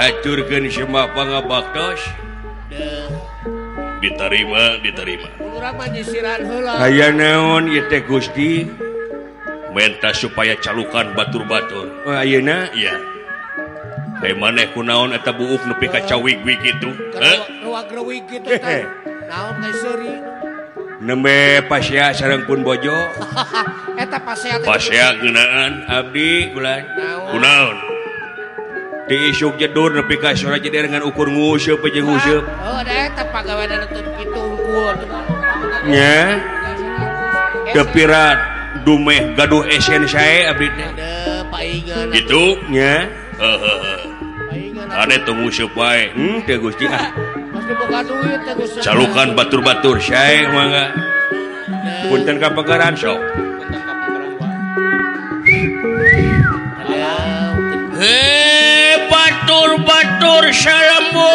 acurkan semua pangabaktos. baktos diterima. Diterima aya naon ieu teh Gusti? Menta supaya calukan batur-batur. Oh, Ayeuna Iya. Hai maneh kunaon eta buuk nepi ka cawig-wig kitu ruwag-ruwig kitu eh, teh. Eh. naon teh seuri? Nembe pasea sareng pun bojo. Eta pasea pasea geunaan abdi kula Kunaon? diisuk jedur nepi ka sora jeder ngan ukur nguseup aja ngusup oh da eta pagawean nutup kitu unggul nya? Kepirat dumeh gaduh esen sae abdi teh. Gitu nya? Heeh ane teu ngusup wae hmm teu Gusti ah. Calukan batur-batur sae mangga punten ka pegaran sok. Hey! batur-batur Salambur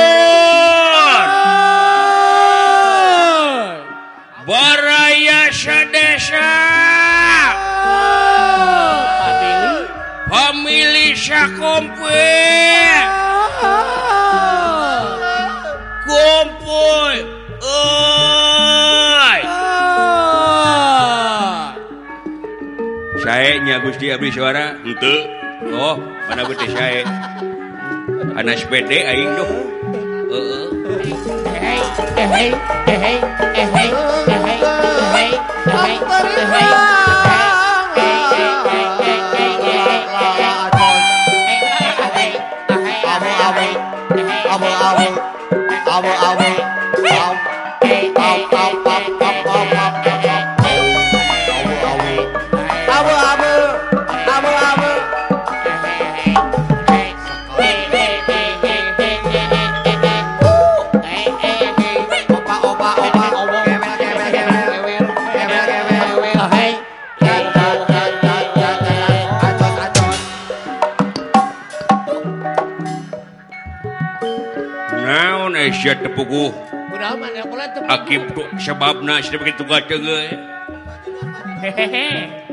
Baraya Sadesa Famili Sakompe Kumpul Oi Saya nya Gusti abdi suara Untuk Oh mana Gusti saya anas bede aing duh heeh hehe hehe hehe hehe hehe Kuret tepuguh Hakim sebabna begitu hehehe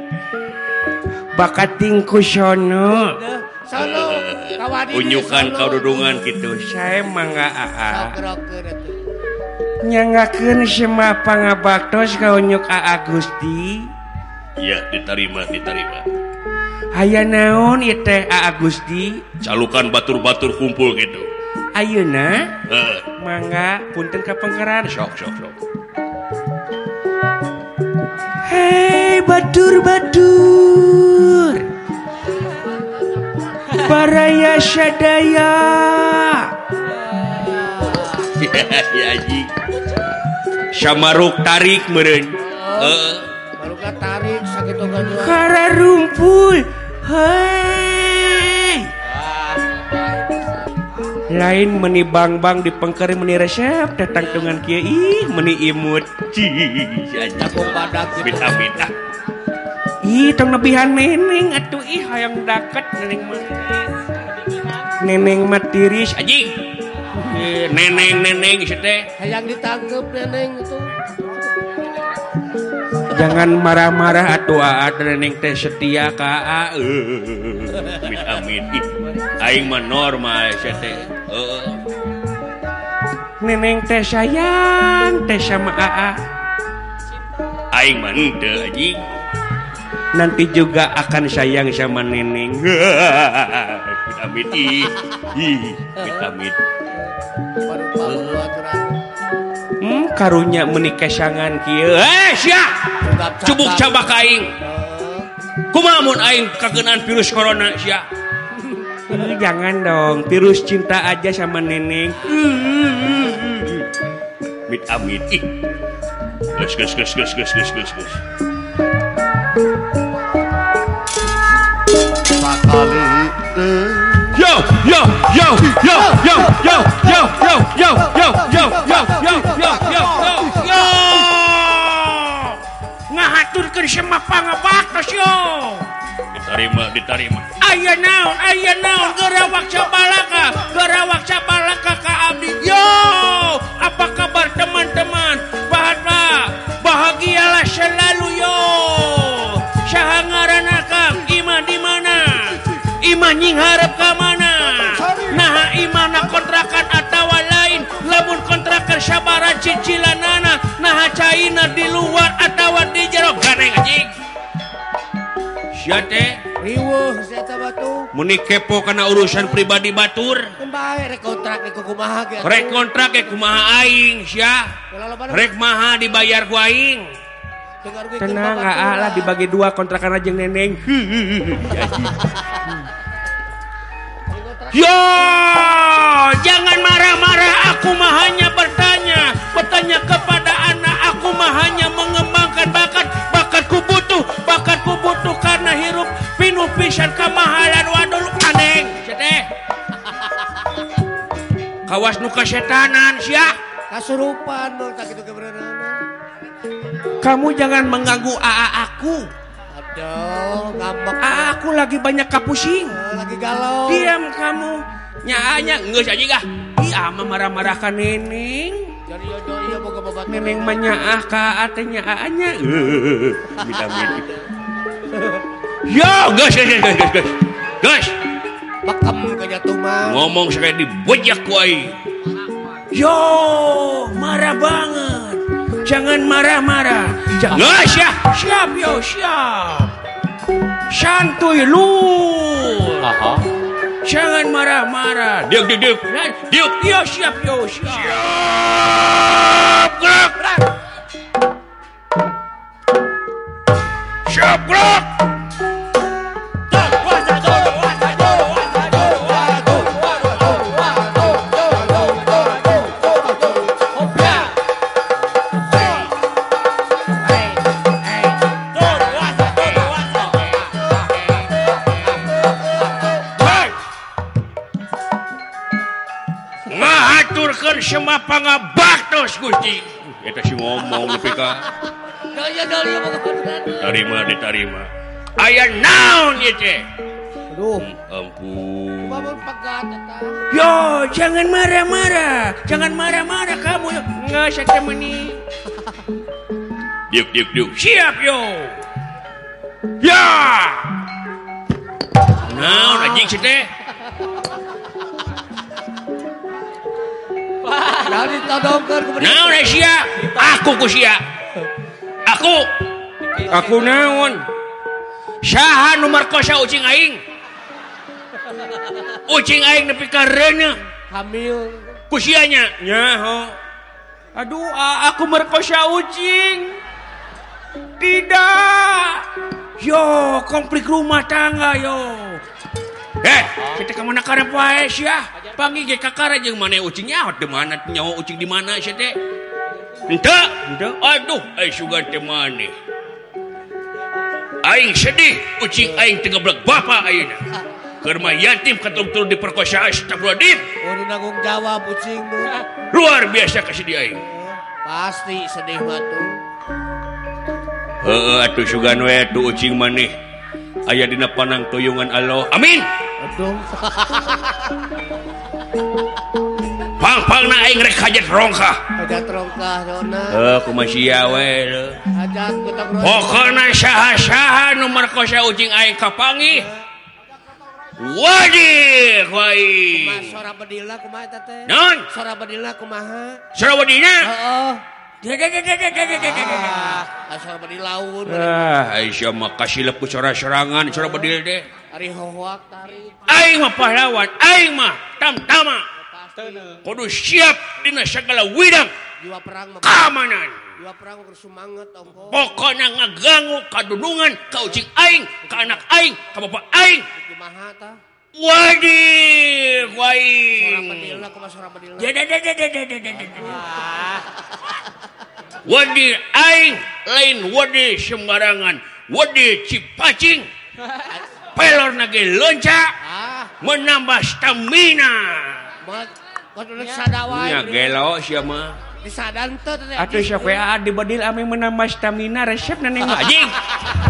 bakat tingku sono. Sono. unjukan kau dudungan gitu. Saya mangga aa. Ah, ah. nyangakan semua pangabaktos kau nyuk ah, Gusti. Iya diterima diterima. Hayya naon aa Gusti? Calukan batur-batur kumpul gitu. Ayeuna? Uh. mangga punten ka pangkeran sok sok sok. Hei badur badur Baraya sadaya Samaruk tarik meureun. Oh. Heeh. Uh. Tarik sakitu gaduh. Kara rumpul lain meni Bangbang di pengkering meni resep datang dengan kiai meni imut. Lebihhan neneng atuh ih hayang deket neneng neneng matiris aji. Neneng neneng teh. Hayang ditangkep neneng itu. jangan marah-marah atau Aing teh setia ka amin amin. Aing mah normal sia teh. Neneng teh sayang teh sama AA aing mah henteu anjing nanti juga akan sayang sama neneng. Amin ih amin. Amin karunya menikesangan eh, cubuk cabaing kumamun aing kagenan virus corona Sya eh, jangan dong virus cinta aja sama neneng. Mit amit. Ih. Gus gus gus gus gus gus gus gas sekali eh. Yo yo yo yo yo yo yo yo yo yo yo yo yo yo yo yo ngahaturkeun semua pangabatos yo diterima diterima Ayah naon ayah naon gerawak cabalaka gerawak cabalaka ka abdi yo apa kabar teman-teman bahagia bahagialah selalu yo akang iman di mana iman nying sabara cicilanana nah cairna di luar atawa di jero. Ganeng anjing Syate riweuh eta batu. Meni kepo kana urusan pribadi batur. Kumaha rek kontrak ge kumaha ge rek kontrak ge kumaha aing sia. Rek maha dibayar ku aing. Tenang aa ah, ah, lah dibagi dua kontrakan aja neneng. Yo jangan marah-marah aku mah hanya bertanya. Bertanya kepada anak aku mah hanya mengembangkan bakat. Bakatku butuh bakatku butuh karena hirup pinuh pisan kemahalan. Waduh aneh kawas nuka setanan sia. Kasurupan kamu jangan mengganggu AA aku Aduh, ngambek. Aku lagi banyak kapusing. Eh, lagi galau. Diam kamu. Nyaanya nggak saja gah. Iya, ama marah-marah ka Neneng. Jadi yo iya boga-boga Neneng mah nyaah ka atenya aanya. Minta minta. Yo, guys, guys, guys, guys, guys. Guys. Bakam kejatuh mah. Ngomong sekali dibojak ku Yo, marah banget. jangan marah-marah. Jangan. Siap siap yo siap santuy lu Aha. jangan marah-marah. Diuk diuk diuk. Diuk. Yo siap yo siap, siap gerak siap gerak Kang. terima ditarima. Aya naon ieu teh? Aduh, hmm, ampun. Yo, jangan marah-marah. Jangan marah-marah kamu. Nggak saya temani. Diuk, diuk, diuk. Siap, yo. Ya. Naon anjing sih teh? Eh, aku ku Sia. aku. Aku naon? Saha nomor kosa ucing aing. Ucing aing nepi ka karena hamil. Kusianya nyaho. Aduh aku merkosa ucing tidak. Yo konflik rumah tangga yo. Eh, kita kemana karena karep wae Panggil ge kakara jeung mana ucing nyaot di mana nyawa ucing di mana sia teh. Henteu, henteu. Aduh, ai sugan teh maneh. Aing sedih, ucing aing teu belak bapa ayeuna. Keur yatim katungtul diperkosa astagfirullahaladzim. Oh, nanggung jawab ucing Luar biasa kasih dia aing. Pasti sedih batu. Heeh atuh sugan we tuh ucing maneh. aya dina panang toyungan Allah amin pangpal na aing rek hajat rongka hajat rongka dona eh ku masia we hajat kutak rongka pokona saha-saha nu markosa ucing aing kapangi Wajib wai. Kumaha sora bedilna kumaha eta teh? Naon? Sora bedilna kumaha? Sora bedina? Heeh. Aisyahku suara serangan suara bedil deh pahlawan Aimah tamtama. Kudu siap dina segala widang. Jiwa perang keamanan. Jiwa perang bersemangat ongko pokoknya ngeganggu kadudungan ka ucing aing ka anak aing ka bapak aing. Kumaha ta? Wadih wai sorang bedil lah kumaha sorang bedil lah. Wadi aing lain wadi sembarangan wadi cipacing pelor nage lonca ah. menambah stamina Ya gelo siya mah. Disadan tuh. Atuh siya kaya ah, di badil ame menambah stamina resep nenek anjing.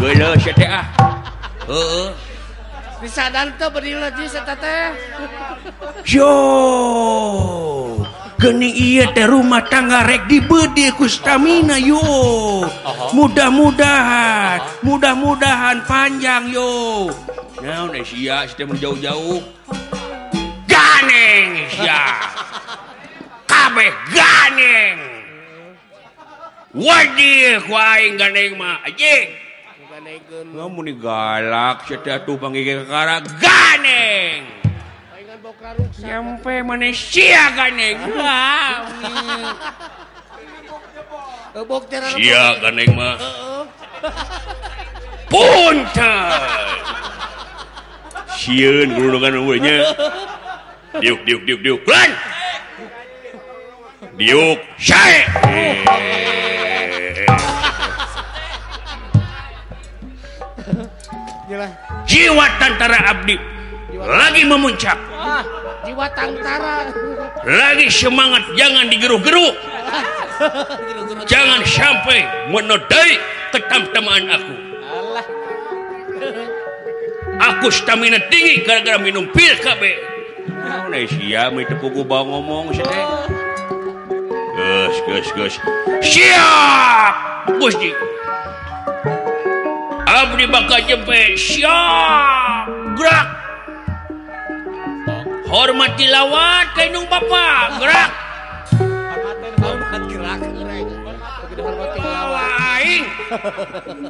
Gelo siya teh ah. Heeh. Disadan tuh badil aja saya teh. Yo. gening iya teh rumah tangga rek dibede ku stamina yo. Mudah-mudahan mudah-mudahan panjang yo. Naon eh sia si teh jauh-jauh. Ganeng sia. Kabeh ganeng. Wajih ku aing ganeng mah anjing ngamun galak sia teh tuh panggil ganeng. nyampe maneh siaga neng siaga neng mah Punten. sieun gulungan eueuh nya diuk diuk diuk diuk. Lan! Diuk sae jiwa tentara abdi. lagi memuncak. Wah, jiwa tantara. Lagi semangat jangan digeruh-geruh jangan sampai menodai ketamtamaan aku. Alah. aku stamina tinggi gara-gara minum pil KB siap itu kuku bawa ngomong sedih Gus, gus, gus. Siap, Gusti. Abdi bakal jempe Siap, gerak. hormati lawat kainung Bapak gerak.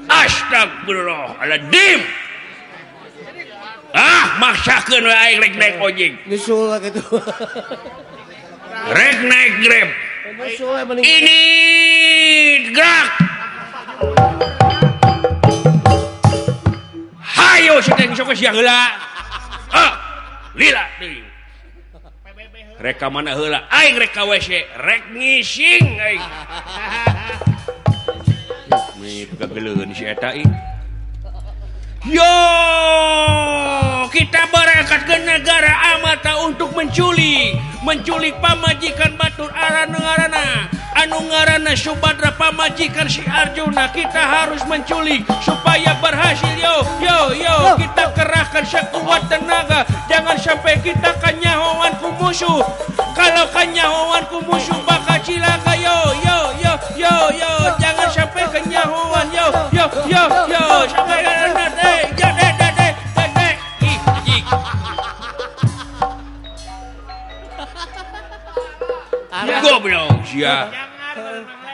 Astagfirullahaladzim. Ah maksakan aing rek naik ojek nyusul gitu. Rek naik grab ini gerak. Hayo sedang sok siang lah ah lila deui reka mana heula aing rek ka WC rek ngising aing. Nih, kageleun si eta ih. Yo, kita berangkat ke negara Amata untuk menculik, menculik pamajikan Batur Aranengarana, anu ngaranna Subadra pamajikan si Arjuna. Kita harus menculik supaya berhasil. Yo, yo, yo, kita kerahkan sekuat tenaga. Jangan sampai kita kanyahoan ku musuh. Kalau kanyahoan ku musuh bakal cilaka. Yo, yo, yo, yo, yo, jangan sampai kanyahoan. Yo, yo, yo, yo, sampai goblok sia.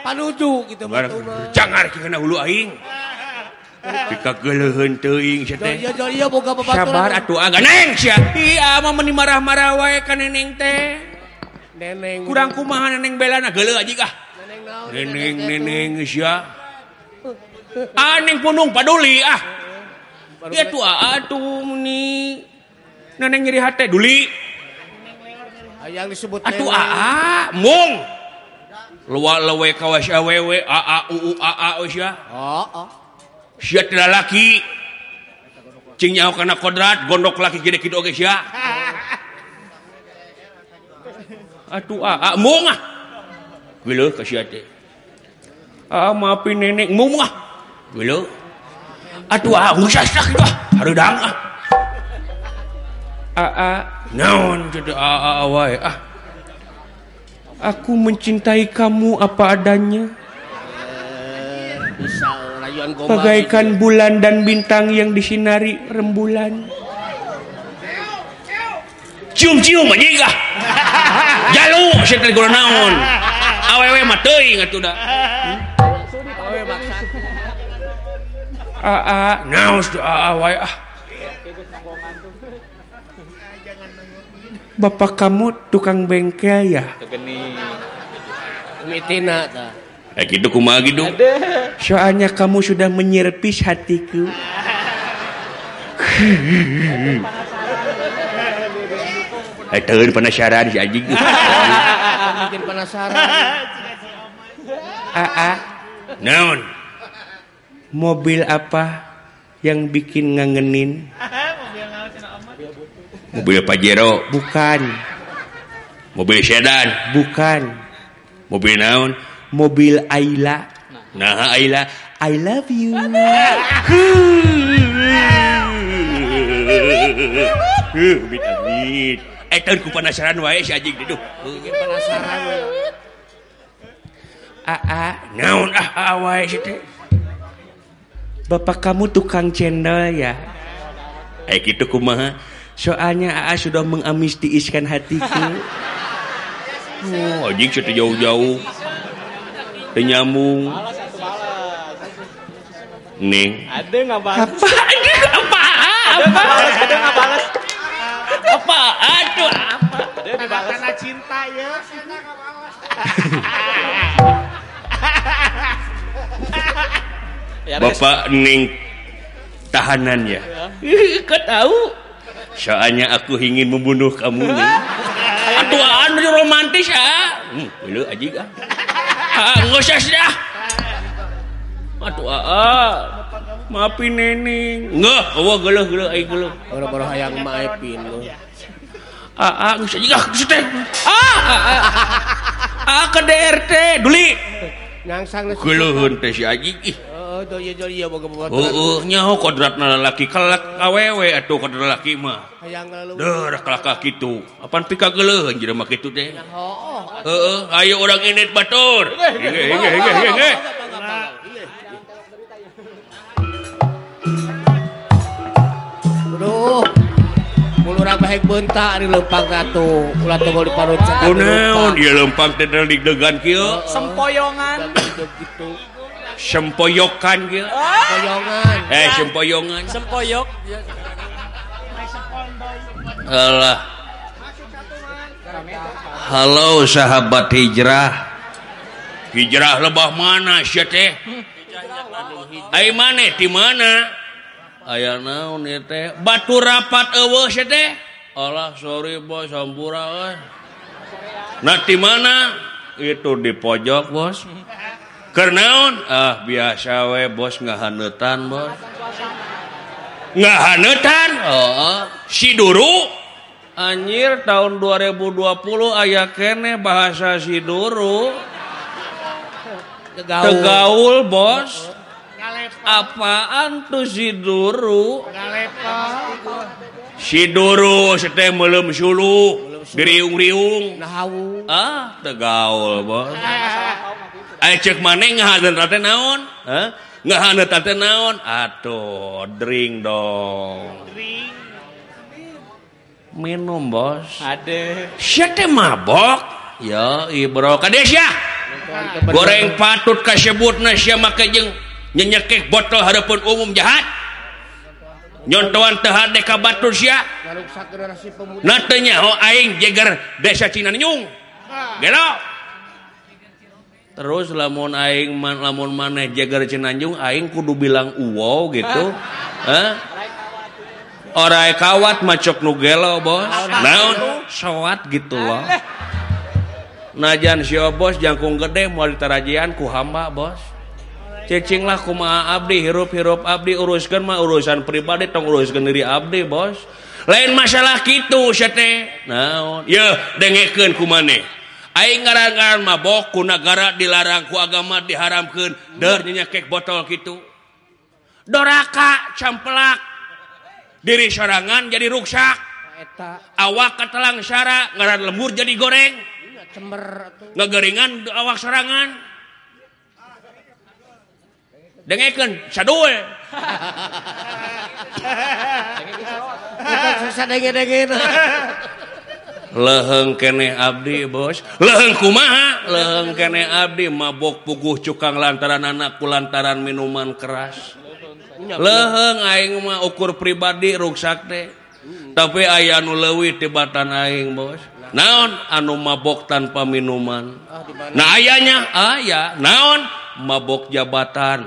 Panuju gitu betul. Jangan kena hulu aing. Dikageuleun teuing sia teh. Iya boga babaturan. Sabar atuh aga neng sia. Iya mah meni marah-marah wae ka neneng teh. Neneng. Kurang kumaha neneng belana geuleuh aji kah. Neneng naon? neneng neneng sia. Ah punung paduli ah. Iya tuh atuh meni neneng nyeri hate duli. yang disebut Aduh, aa, ah, ah, mung. Luwa lewe kawas ah, awewe aa uu aa usya oh, oh. sia teh laki cing nyaho kana kodrat gondok laki gede kitu oge sia atuh aa mung ah. Geuleuh ka sia teh. Aa maafin nenek mung ah. Geuleuh. atuh aa ngusasak ah. Hareudang ah. Aa naon jadi aa wae ah. Aku mencintai kamu apa adanya. Bisa rayuan gombal. Bagaikan bulan dan bintang yang disinari rembulan. Cium-cium aja gak? Jalu, saya tadi gula naon. Awewe mah teuing atuh da. Awe maksa. Aa, naos wae ah. Bapak kamu tukang bengkel ya? Mitina ta. Eh gitu kumaha gitu. Soalnya kamu sudah menyerpis hatiku. Eh teun penasaran si anjing. Bikin penasaran. Aa, naon? Mobil apa yang bikin ngangenin? mobil Pajero bukan mobil sedan bukan mobil naon mobil Ayla nah Ayla I love you Ubit amit. Eh tahun ku penasaran wae si anjing duduh. penasaran wae. Aa, naon ah aa wae si teh. Bapak kamu tukang cendol ya? Eh gitu kumaha? Soalnya Aa sudah mengamnistiiskan hatiku. Oh, anjing situ jauh-jauh. Teu nyambung. Ning. Ada nggak balas? Apa anjing apa? Ada nggak balas? Ada nggak balas? Apa? Aduh, apa? Ada dibalas. Karena cinta ya. Ya, Res. Bapak Ning tahanan ya. Kau tahu? soalnya aku ingin membunuh kamu nih atuan romantis ah. Hmm, lu aji ah. Ngoses dah atuan maafin neneng nggak awa geuleuh geuleuh ay geluh. Orang-orang hayang maafin lo ah ah nggak sih ah. nggak sih ah ah, ah ah ke DRT duli. Nyangsang geluh teh si aji ih. Oh, oh, kodratnalakilak awewe atau kodratlaki mah. Darahkak gitu. Apaan pika gele jadi mak itu deh heeh ayo orang ini batur. Aduh, mulu rabahek bentak di lempang ratu. Ulat tunggu di parut kunaon dia lempang tedel digdegan kio. sempoyongan. Gitu. sempoyokan gitu eh sempoyongan. Sempoyok. Alah. halo sahabat hijrah. Hijrah lebah mana sia teh? Ai maneh di mana? Aya naon ieu teh? Batu rapat eueuh sia teh? Allah sorry bos sampura euy. nah di mana? Itu di pojok bos. naon? Ah biasa we bos ngahanetan bos. Ngahanetan? Oh, oh. siduru anjir tahun 2020 aya kene bahasa siduru tegaul, tegaul bos. Apaan tuh siduru siduru sete melem suluk diriung-riung ah tegaul bos. cek maneh ngahaneun naon? Hah? Ngahaneun teh naon? Atuh, drink dong. Drink. Minum, Bos. Ade. Sia teh mabok. Ya, ibro kadesya. Goreng patut kasebutna sia make jeung nyenyekek botol hareupeun umum jahat. Nyontoan teh hade ka batur sia. teu nyaho aing jeger desa Cinanyung. Gelok. terus lamun aing man, lamun maneh jeger Cinanjung aing kudu bilang uwo gitu. Eh? orai kawat macok nugelo bos. Naon? Soat gitu loh. Najan si bos jangkung gede mau ditarajian ku hamba bos. Cicing lah kumaha abdi hirup hirup abdi uruskan mah urusan pribadi tong uruskan diri abdi bos. Lain masalah gitu teh naon? Ya dengekeun kumane Aing ngarangan mabok ku negara dilarang ku agama diharamkeun dernya kek botol gitu. Doraka campelak diri sorangan jadi ruksak. Awak katelang syara ngaran lemur jadi goreng. Ngegeringan awak sorangan. Dengekan sadul. Dengekan leheng kene Abdi Bos. Leheng kumaha? Leheng kene Abdi mabok puguh cukang lantaran anakku lantaran minuman keras. Leheng aing mah ukur pribadi ruksak teh. Tapi aya anu leuwih tibatan aing Bos. Naon? Anu mabok tanpa minuman. Nah ayanya? Aya. Naon? Mabok jabatan.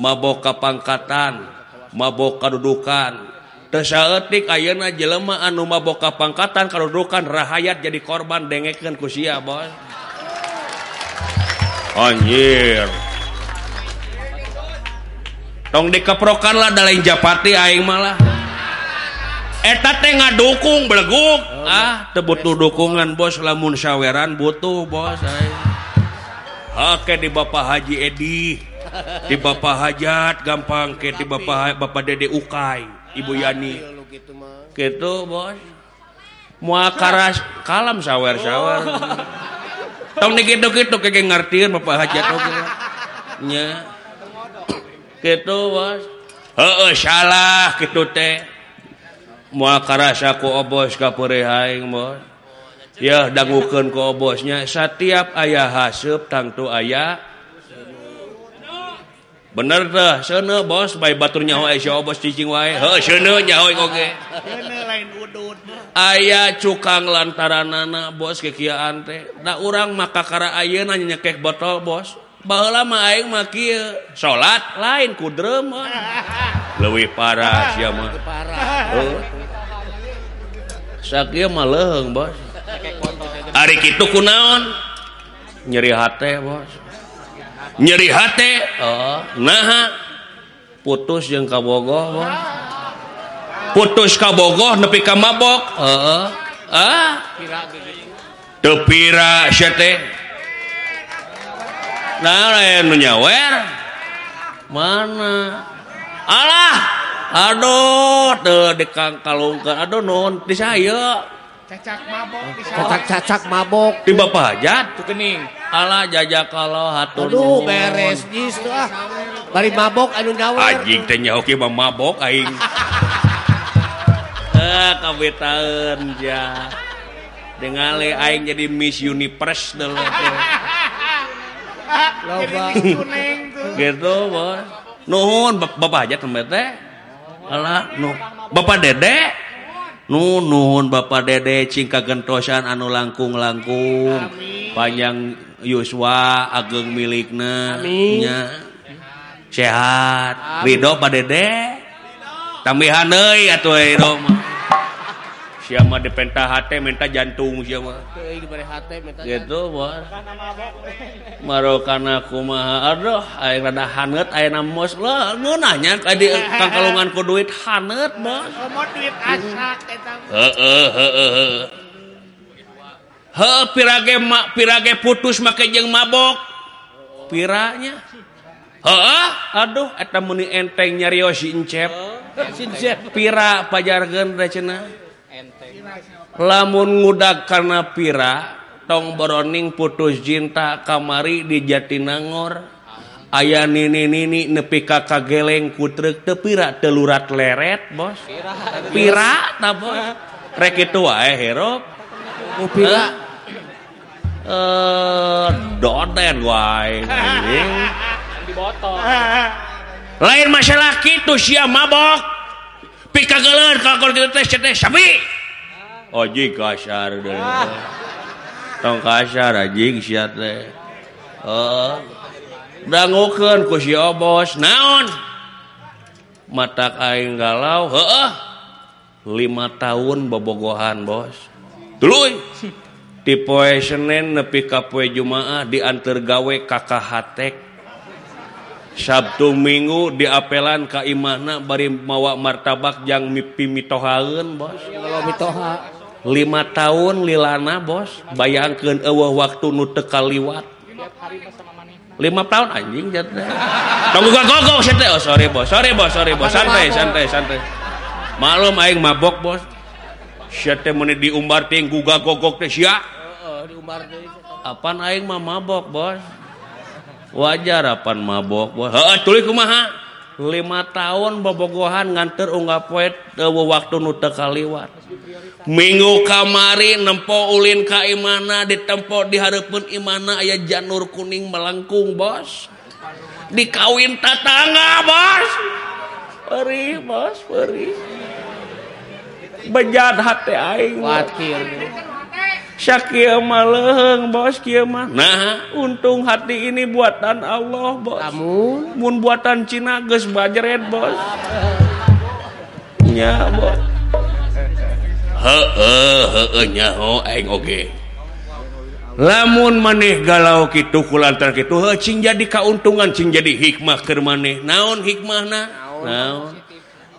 Mabok kapangkatan. Mabok kedudukan etnik Ayeuna jelema anu maboka pangkatan kadudukan rahayat jadi korban dengeken kusia bos. Anjir. Tong dikeprokan lah lain japati aing malah. Eta teh ngadukung beleguk. Ah teu butuh dukungan bos. Lamun saweran butuh bos aing Oke di Bapak Haji Edi, di Bapak Hajat gampang ke di Bapak Bapak Dede Ukai. Ibu Yani. Gitu bos. Moal karas kalam sawer sawer oh. tong gitu gitu kayak ngertiin bapak hajat nya. Gitu bos. Heeh salah gitu teh. Moal karasa ku obos kapure aing bos. Ya dangukeun ku obosnya. Setiap ayah haseup tangtu ayah bener dah sana bos baik batur nyaho esya bos cicing wae. Heuh sana nyaho oge lain udud aya cukang lantaranana bos kekiaan teh. Da urang maka kara ayeuna nyekek botol bos. Baheula mah aing mah kieu. Salat lain ku drema leuwih parah sia mah. Parah. Sakieu mah leung bos. Ari kitu kunaon? Nyeri hate bos. nyeri hati oh, nah putus yang kabogoh putus kabogoh nepi ka mabok. Heeh ah. Tepira syete nah nu nyawer. Mana? Alah. Aduh teu dekang aduh non di saya cacak mabok cacak cacak mabok. Di bapak aja? Tuh kening. Ala jajak kalau hatur aduh beres. Jis tuh ah. Bari mabok anu nyawer anjing teh nyaho mah mabok aing. Eh kabetaeun ja. Dengale aing jadi Miss Universe dulu loba. Gitu bos nuhun bapak aja teh. Ala nu bapak dedek nunun Bapak Dede cingka gentosan anu langkung-langkung. Panjang Yuswa ageng miliknya sehat. Ridho Pak Dede. Tambihan atuh siapa dipentah hati minta jantung siapa gitu marokana kumaha aduh air rada hanet air namos lah nanya tadi kangkalungan ku duit hanet bos. Mau duit asak heeh heeh heeh. Pirage mak pirage putus make jeung mabok. Piranya. Heeh aduh eta muni enteng nyarios incep pira pajargeun da cenah. lamun ngudak karena pira tong Boroning putus cinta kamari di Jatinangor aya nini nini nepi kakak geleng kutrek tepira telurat leret bos. Pira ta bos. Rek itu wae herop. Oh, pira. Eh, eh doden wae anjing. Di botol. Lain masalah kitu sia mabok. Pika geuleur kalau kitu teh sapi. ojik kasar deh. Tong kasar anjing sia teh. Heeh. Dangukeun ku si Obos, naon? Matak aing galau, heeh. Lima tahun bobogohan, Bos. Tuluy. Di poe Senin nepi ka poe Jumaah diantar gawe kakak hatek. Sabtu Minggu diapelan ka imahna bari mawa martabak jang mipi mitohaeun, Bos. Mitoha. lima tahun lilana bos. Bayangkan eueuh waktu nu teu kaliwat. Lima tahun anjing jatnya tunggu gak gogok sih teh. Oh sorry bos. Sorry bos. Sorry bos. Santai santai santai. Malum aing mabok bos. Sia teh meuni diumbar teh guga gogok teh sia. Heeh diumbar deui apaan aing mah mabok bos? Wajar apaan mabok bos. Heeh tuluy kumaha? lima tahun bobogohan nganter unga poet waktu nute kaliwat. Minggu kamari nempo ulin ka imana ditempo diharapun imana ayah janur kuning melengkung bos. Dikawin tatangga bos. Peri bos peri bejat hati aing wakil Syakir maleheng bos kiamah. Nah, untung hati ini buatan Allah, bos. Kamu mun buatan Cina geus bajret, bos. Nya, bos. Heeh, heeh nyaho aing oge. Lamun maneh galau kitu kulantar kitu heuh cing jadi kauntungan cing jadi hikmah keur maneh. Naon hikmahna? Naon.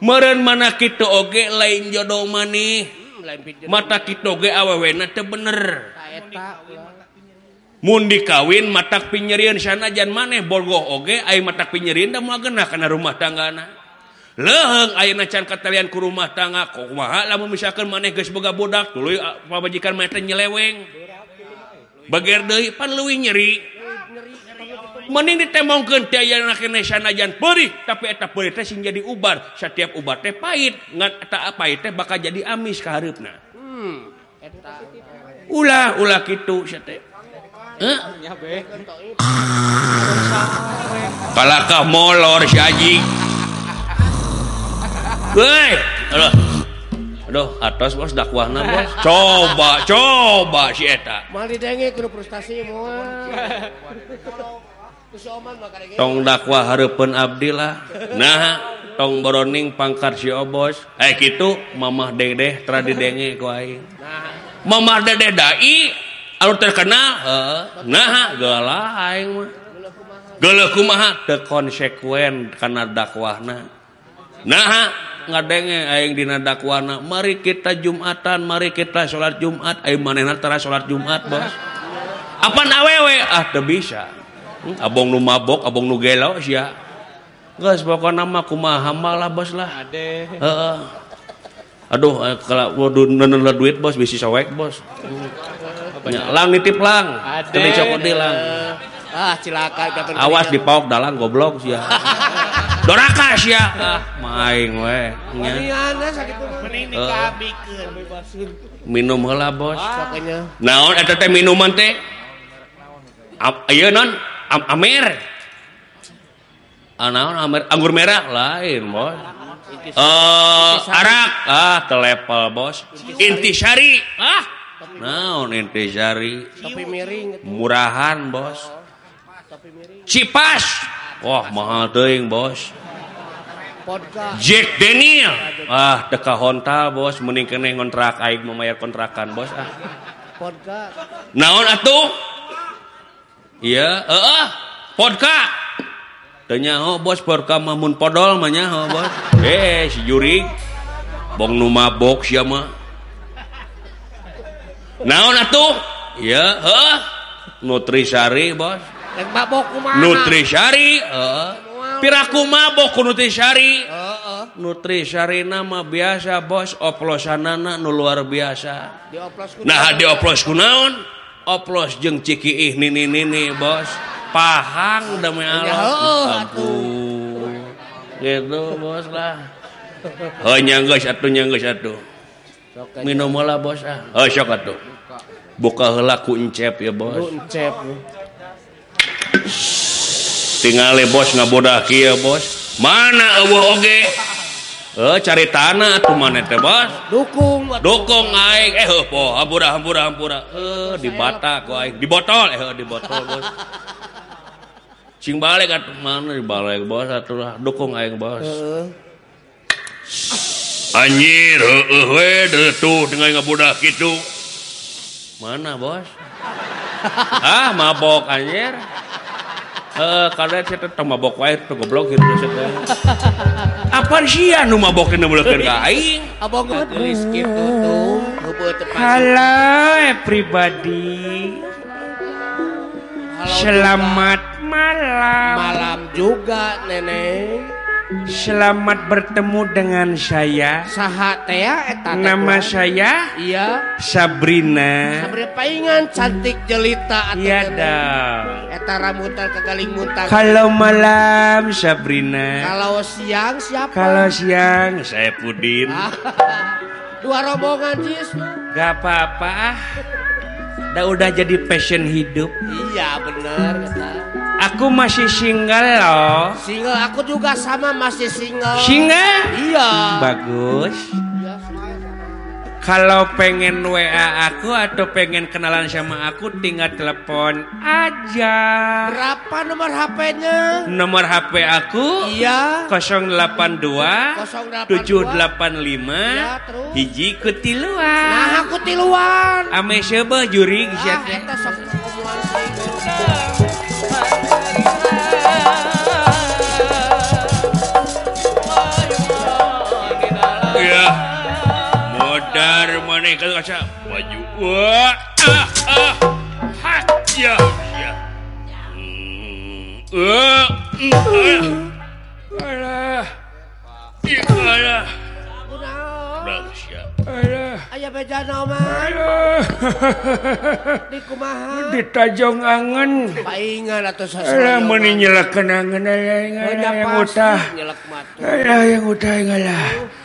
Meureun mana kitu oge lain jodoh maneh. mata kitdoge awewena teu bener. Mun dikawin matak pinyerian sanajan maneh. Bogoh oge ay matak pinyerin da moal genah kana rumah tanggana leuhung ayeuna can katalian ku rumah tangga. Kumaha lamun misalkan maneh geus boga bodak. Tuluy ah, pabajikan mah nyeleweng. Bager deui pan leuwih nyeri. mending ditembongkan sanajan perih tapi eta perih teh sing jadi ubar setiap ubar teh pahit ngan eta pahit teh bakal jadi amis ka hareupna hmm eta ulah ulah kitu sia Palakah molor si anjing. Woi, aduh. Aduh, atas bos dakwahna bos. Coba, coba si eta. Mali denge kudu prestasi moal. tong dakwah Harpun Abdillah nah tong Boroning pangkat siobos eh gitu Mamah dedeh tradi denge ku aing. Mamah dedeh dai anu terkenal eh nah galah aing mah. Geuleuh kumaha teu konsekuen kana dakwahna. Nah ngadenge aing dina dakwahna mari kita Jumatan mari kita salat Jumat. Aing manehna tara salat Jumat bos. Apa awewe? Ah teu bisa. hmm? Abong nu mabok Abong nu gelo sia. Geus pokona mah kumaha malah bos lah. Heeh. Aduh uh, kalau waduh duit bos bisi sowek bos. Ya, lang nitip lang. Tapi cokot di lang. Ah cilaka awas dipaok dalang goblok sia. Doraka sia. Ah maing we. Nya. Uh, minum heula bos. Naon eta teh minuman teh? Ieu non? Am Amer ah, Anaon Amer anggur merah lain bos. Uh, eh, arak ah telepel bos. Intisari ah naon intisari. Tapi miring. Murahan bos. Cipas. Wah mahal teuing bos. Jack Daniel ah teka Honta bos mending kene ngontrak aing membayar kontrakan bos ah. Podcast. Naon atuh? iya eh, eh podka. Tanya oh, bos podka mamun podol mah nyaho oh, bos? Eh si jurig. Bong nu mabok sia mah. Naon atuh? Iya heeh nutrisari bos. Rek mabok kumaha nutrisari eh. heeh piraku mabok ku nutrisari. Heeh nutrisari nama biasa bos. Oplosanana nu luar biasa. Dioplos ku nah dioplos ku naon? oplos jeung ciki ih nini nini bos. Pahang demi Allah. Oh, aduh gitu bos lah. Hanya oh, atuh satu atuh. Sok minum heula bos ah. Oh sok atuh. Buka. Heula ku encep ya bos. Encep tinggal bos ngabodah kieu bos. Mana eueuh oge? okay. eh cari tanah atuh mana teh bos? Dukung. Dukung aing. Eh po hampura hampura hampura. Eh di bata ku aing. Di botol eh di botol bos. Cing balik atuh mana di balik bos atuh lah. Dukung aing bos. Anjir heueuh we tuh dengan ngabudak gitu. Mana bos? Ah mabok anjir. Eh kalian sih mabok wae tuh goblok gitu sih apa sih anu mabok kena melekan ke aing? Abang gak tulis gitu tuh halo everybody halo selamat malam. Malam juga nenek. Selamat bertemu dengan saya. Saha Nama saya Iya Sabrina. Sabrina paingan cantik jelita atuh. Iya da. Eta rambutan kagaling muntah. Kalau malam Sabrina. Kalau siang siapa? Kalau siang saya Pudin. Ah. Dua rombongan jis Gak apa-apa. Ah. Udah udah jadi passion hidup. Iya bener. kata. Aku masih single loh. Single aku juga sama masih single. Single? Iya. Bagus. Iya. Kalau pengen WA aku atau pengen kenalan sama aku tinggal telepon aja. Berapa nomor HP-nya? Nomor HP aku Iya. 082 082 785 Ya, terus? hiji kutiluan. Nah aku tiluan. Ame seubeuh jurig Ah, maneh kalau kaca baju wah ah ah ha ya ya wah alah iya alah Ayah beja nama Di kumaha Di tajong angen. Paingan atau sasar Alah meni nyelak kenangan Ayah yang utah Ayah yang utah Ayah yang utah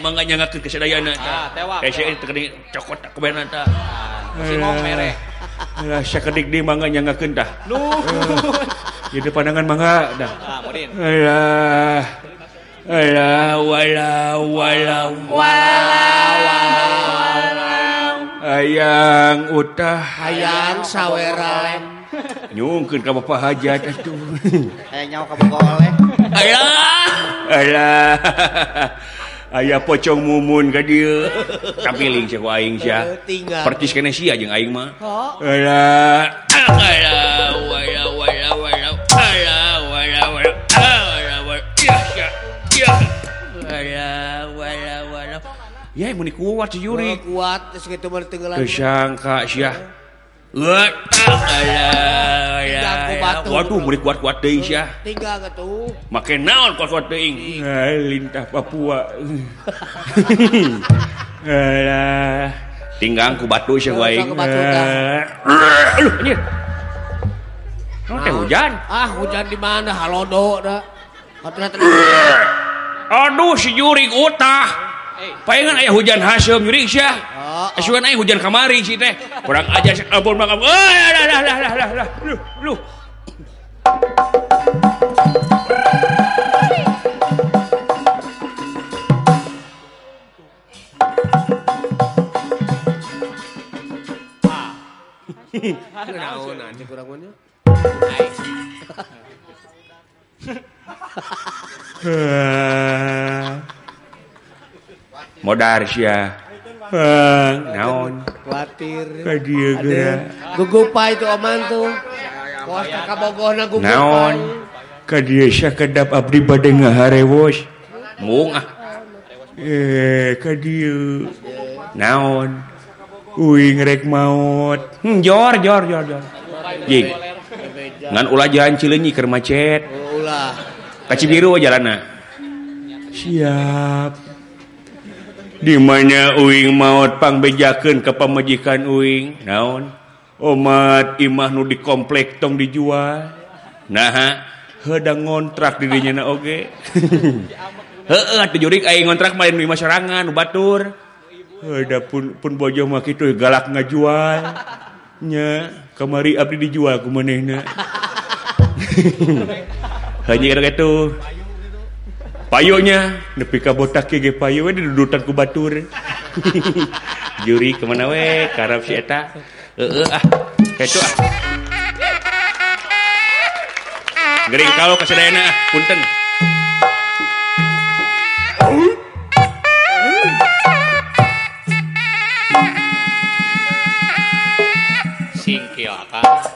mangga nyangakeun kasadayana ta. Kasadayana teh eh, cokot kabehna ta. Ah, eh. Si mau mereh. Lah sakedik deui mangga nyangakeun tah. Eh, Duh. Ieu pandangan mangga dah. Ah, mudin. Alah. Alah wala wala wala Hayang utah hayang sawera. nyungkeun ka bapak hajat atuh. Hayang nyawa ka bapak oleh. Alah. Alah. aya pocong mumun ka dia. Kapiling siya ko aing siya ah. pertis kene sia jeung aing mah. Ah. Ala ala. Wala wala wala ala wala wala ala wala ya ya ala wala wala ya mun kuat si Yuri kuat geus kitu mah tenggelam kesangka sia ala ala. Waduh murid kuat-kuat deui sia. Tiga getu. Make naon kuat-kuat deing. Eh, lintah Papua. Alah. Eh, Tinggang ku batu sia gua aing. Aduh anjir. Nah, hujan. Ah, hujan di mana? Halodo da. Eh. Aduh si jurig utah. Palingan ayah hujan hasil jurig sia. Ah, ah. Asuhan ayah hujan kamari sih teh. Kurang aja abon mangam. Eh, dah dah dah dah dah. Lu lu. Naon nanti kurang mana. Modar sia. Ah, naon? khawatir Ka dieu geura. gugupai itu oman tuh naon? Ke dia kedap Abdi bad harewos ah. eh ka dieu. naon? Uing rek maut. Hmm, jor jor jor jor. Jing. Ngan ulah jalan cileunyi keur macet. Oh, ulah. Ka Cibiru jalanna. Siap. Di mana uing maut pangbejakeun ke pamajikan uing? Naon? Omat Imah nu dikomplek tong dijual. Nah hedang ngontrak dirinya na oge. Heeh dijurik aing ngontrak main di masyarakat batur. Heda pun pun bojo mah kitu galak ngajual. Nya kamari abdi dijual ku manehna Hanya kira kitu payonya nepi ka botak ge payo we didudutan ku batur. Juri kemana we karap si eta. Eh, eh ah. Kecu ah. Gering kalau kesedayana ah. Punten. Singkil akang ah,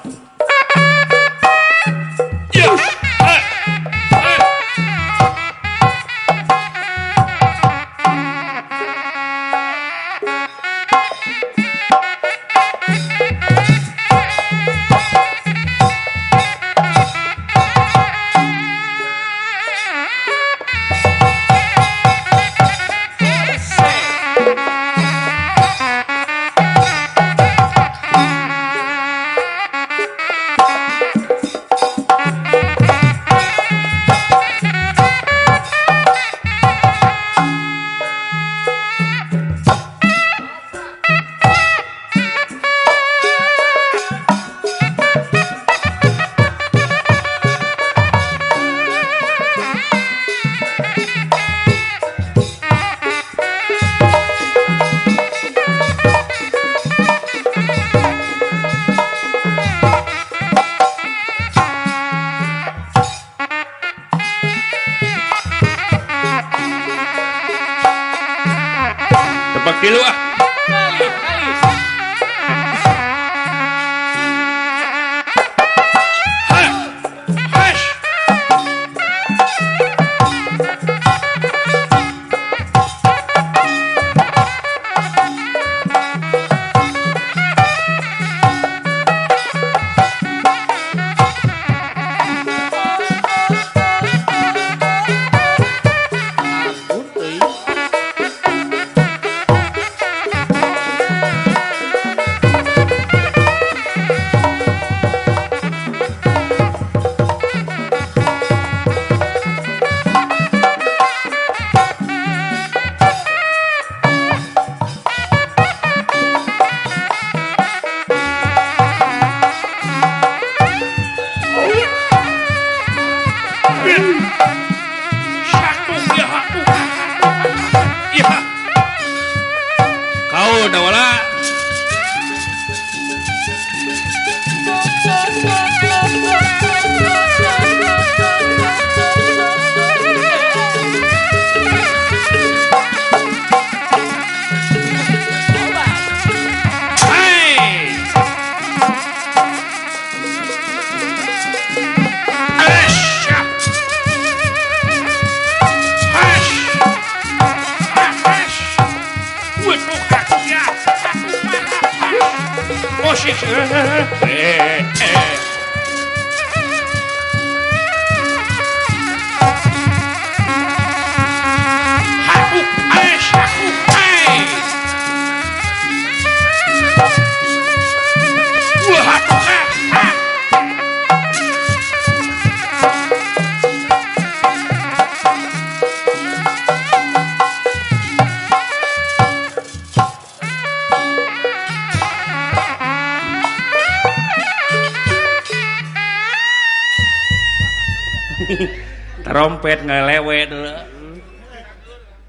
dompet ngelewe dulu.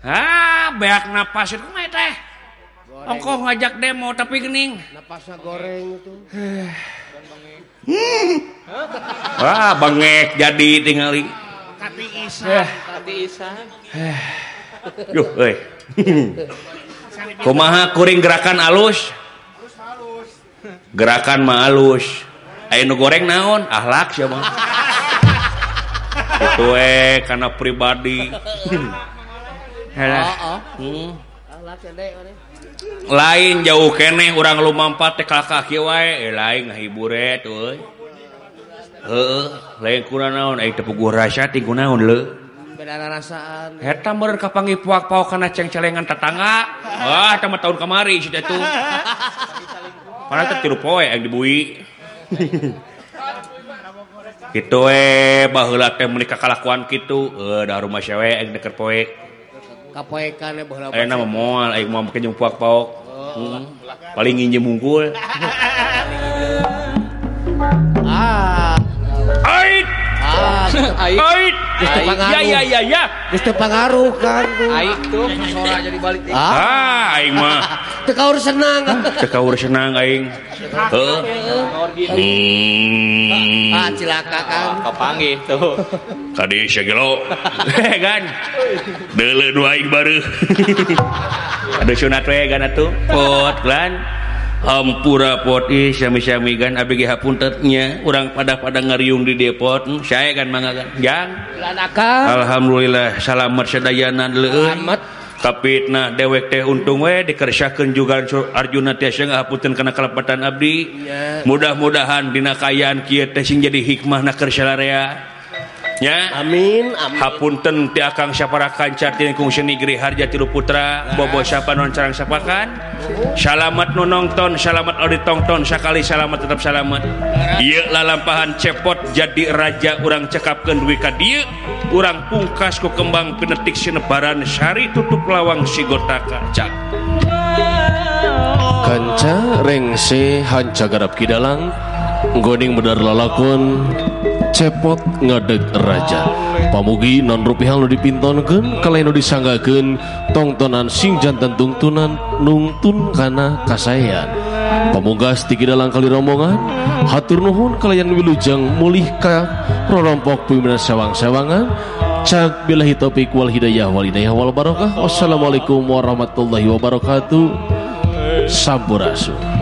Ah, beak napas itu mah teh. Ongkoh ngajak demo tapi gening. Napasnya goreng itu. Hmm. Wah, bengek jadi tingali. Kati isan, eh. kati isan. Eh. Yuh, eh. euy. Kumaha kuring gerakan alus? Gerakan mah alus. Ayo goreng naon? Ahlak siapa? tuwe eh, karena pribadi. Ah, ah. Hmm. Lain jauh kene orang lumampat teh kakak wae. Eh lain ngahibure tuh heeh lain kuna naon? Eh tepuguh rasa ting naon le beda rasaan eta meureun kapangi puak pau kana ceng-celengan tetangga wah tamat tahun kamari sudah tuh padahal teh tilu poe yang dibui. gitu eh bahula teh menikah kalakuan gitu eh dah rumah cewek yang deket poe. Kapoekan eh bahula aing nama moal aing mau make jeung puak-puak oh. hmm. paling nginjem unggul. pengaruh kan. Ah, senang. Senang aing. Silaka kan. Kepanggih tuh. Tadi segelo kan. Dulu dua aing baru. Ada sunat we kan tuh pot kan. Hampura poti sami-samigan ge hapuntetnya urang pada pada ngariung di depot hmm, saya kan mangagan jang. Alhamdulillah salamet sadayana leumat tapi nah dewek teh untung we dikersakeun juga Arjuna tiasa ngahapunten kana kalepatan abdi. Yeah. mudah-mudahan dina kayaan kieu teh sing jadi hikmah na kersalarea Ya. Amin, amin. Hapunten ti akang saparakan cartin ti kung senigri harja tilu putra bobo siapa non carang sapakan Salamat nu nonton, salamat ori tongton, sakali salamat tetap salamat. Ieu lalampahan cepot jadi raja urang cekapkeun duwi ka dieu, urang pungkas ku kembang pinetik sinebaran sari tutup lawang sigotaka. Cak. Kanca rengse hanca garap kidalang Goding bener lalakon cepot ngadeg raja. Pamugi non rupiah nu dipintonkan kalau nu disanggakan tongtonan sing jantan tungtunan nungtun kana kasayan pemugas tinggi dalam kali rombongan hatur nuhun kalian wilujeng mulih ka rorompok pimpinan sewang-sewangan cak bilahi topik wal hidayah wal hidayah wal barokah wassalamualaikum warahmatullahi wabarakatuh. Sampurasun.